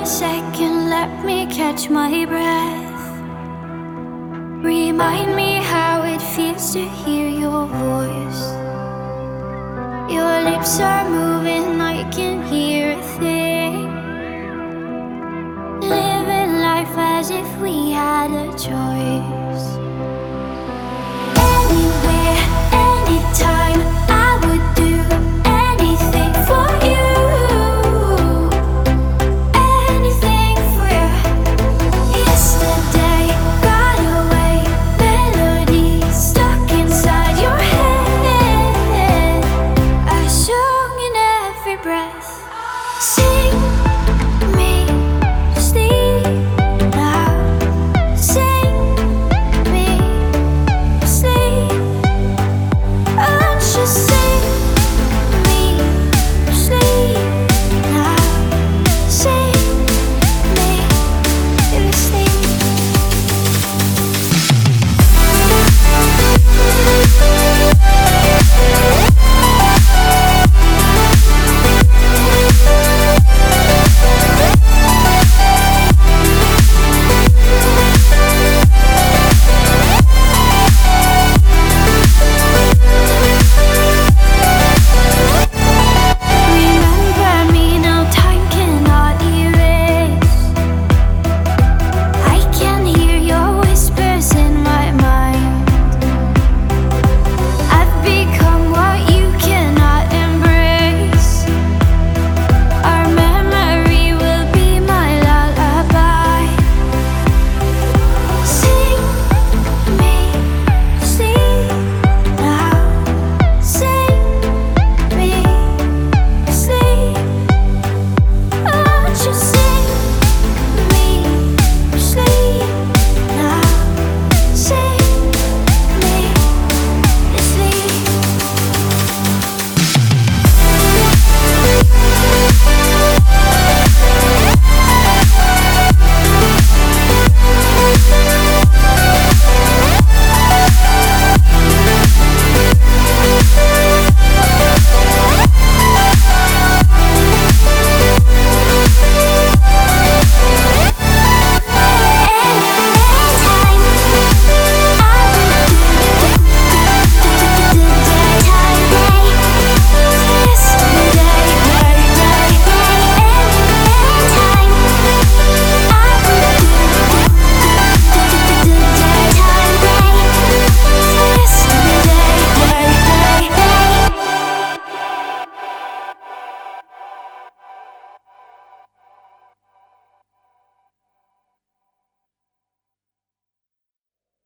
a second, let me catch my breath. Remind me how it feels to hear your voice. Your lips are moving, breath.